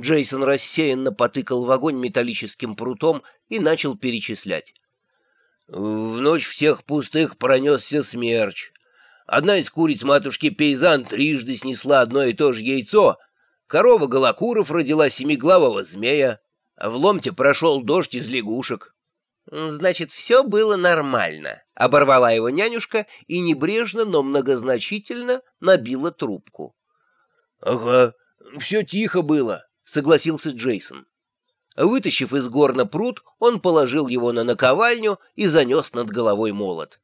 Джейсон рассеянно потыкал в огонь металлическим прутом и начал перечислять. В ночь всех пустых пронесся смерч. Одна из куриц матушки Пейзан трижды снесла одно и то же яйцо. Корова Голокуров родила семиглавого змея. В ломте прошел дождь из лягушек. «Значит, все было нормально», — оборвала его нянюшка и небрежно, но многозначительно набила трубку. «Ага, все тихо было», — согласился Джейсон. Вытащив из горна пруд, он положил его на наковальню и занес над головой молот.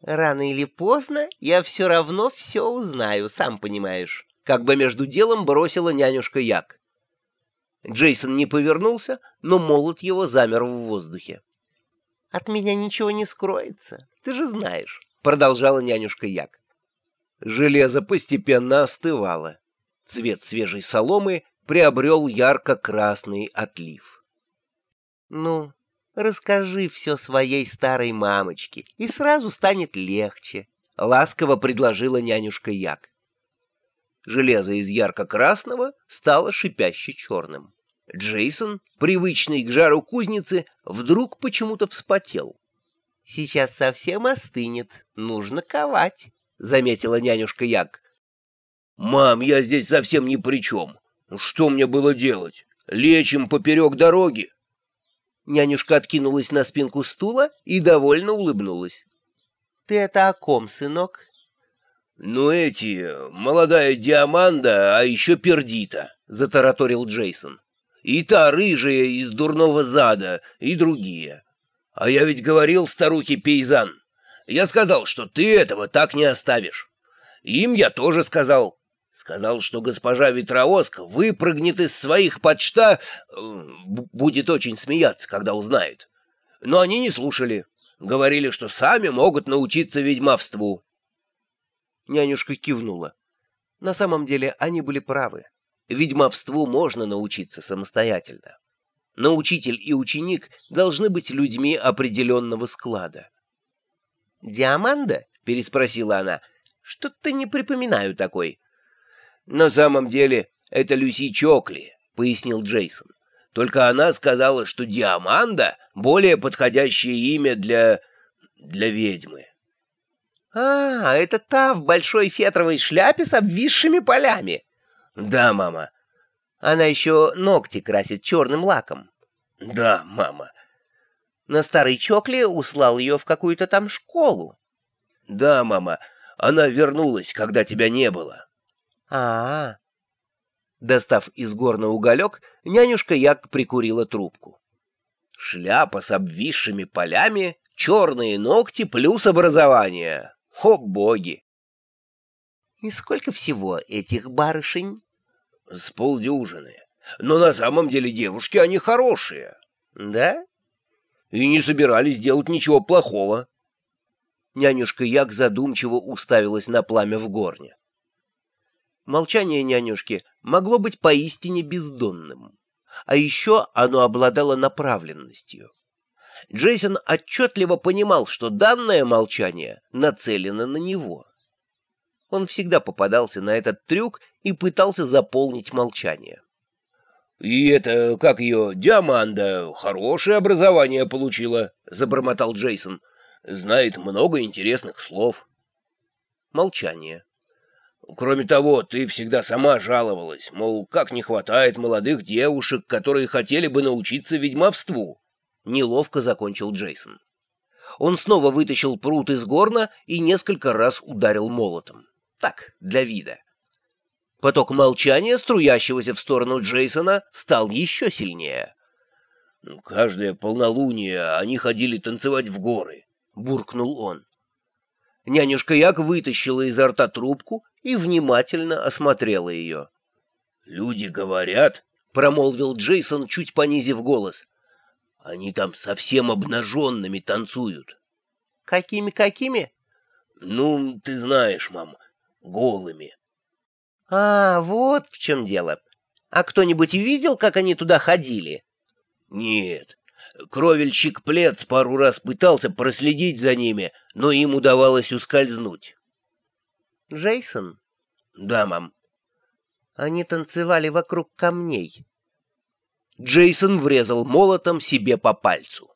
«Рано или поздно я все равно все узнаю, сам понимаешь», — как бы между делом бросила нянюшка Як. Джейсон не повернулся, но молот его замер в воздухе. «От меня ничего не скроется, ты же знаешь», — продолжала нянюшка Як. Железо постепенно остывало. Цвет свежей соломы приобрел ярко-красный отлив. «Ну, расскажи все своей старой мамочке, и сразу станет легче», — ласково предложила нянюшка Як. Железо из ярко-красного стало шипяще черным. Джейсон, привычный к жару кузницы, вдруг почему-то вспотел. «Сейчас совсем остынет, нужно ковать», — заметила нянюшка Як. «Мам, я здесь совсем ни при чем. Что мне было делать? Лечим поперек дороги?» Нянюшка откинулась на спинку стула и довольно улыбнулась. «Ты это о ком, сынок?» «Ну эти, молодая Диаманда, а еще Пердита», — затараторил Джейсон. «И та рыжая из дурного зада, и другие. А я ведь говорил старухе Пейзан. Я сказал, что ты этого так не оставишь. Им я тоже сказал. Сказал, что госпожа Ветровоск выпрыгнет из своих подшта, э, будет очень смеяться, когда узнает. Но они не слушали. Говорили, что сами могут научиться ведьмовству. Нянюшка кивнула. На самом деле они были правы. Ведьмовству можно научиться самостоятельно. Но учитель и ученик должны быть людьми определенного склада. «Диаманда?» — переспросила она. «Что-то не припоминаю такой». «На самом деле это Люси Чокли», — пояснил Джейсон. «Только она сказала, что Диаманда — более подходящее имя для... для ведьмы». «А, это та в большой фетровой шляпе с обвисшими полями?» «Да, мама». «Она еще ногти красит черным лаком». «Да, мама». «На старой Чокле услал ее в какую-то там школу». «Да, мама. Она вернулась, когда тебя не было» а, -а, -а. Достав из горна уголек, нянюшка Як прикурила трубку. Шляпа с обвисшими полями, черные ногти плюс образование. О, боги! И сколько всего этих барышень? С полдюжины. Но на самом деле девушки, они хорошие. Да? И не собирались делать ничего плохого. Нянюшка Як задумчиво уставилась на пламя в горне. Молчание нянюшки могло быть поистине бездонным. А еще оно обладало направленностью. Джейсон отчетливо понимал, что данное молчание нацелено на него. Он всегда попадался на этот трюк и пытался заполнить молчание. «И это, как ее, Диаманда, хорошее образование получила», — забормотал Джейсон. «Знает много интересных слов». Молчание. Кроме того, ты всегда сама жаловалась, мол, как не хватает молодых девушек, которые хотели бы научиться ведьмовству. Неловко закончил Джейсон. Он снова вытащил пруд из горна и несколько раз ударил молотом. Так, для вида. Поток молчания, струящегося в сторону Джейсона, стал еще сильнее. «Каждое полнолуние они ходили танцевать в горы», — буркнул он. Нянюшка Як вытащила изо рта трубку и внимательно осмотрела ее. «Люди говорят», — промолвил Джейсон, чуть понизив голос, — «они там совсем обнаженными танцуют». «Какими-какими?» «Ну, ты знаешь, мам, голыми». «А, вот в чем дело. А кто-нибудь видел, как они туда ходили?» «Нет. Кровельщик Плец пару раз пытался проследить за ними, но им удавалось ускользнуть. Джейсон? Да, мам. Они танцевали вокруг камней. Джейсон врезал молотом себе по пальцу.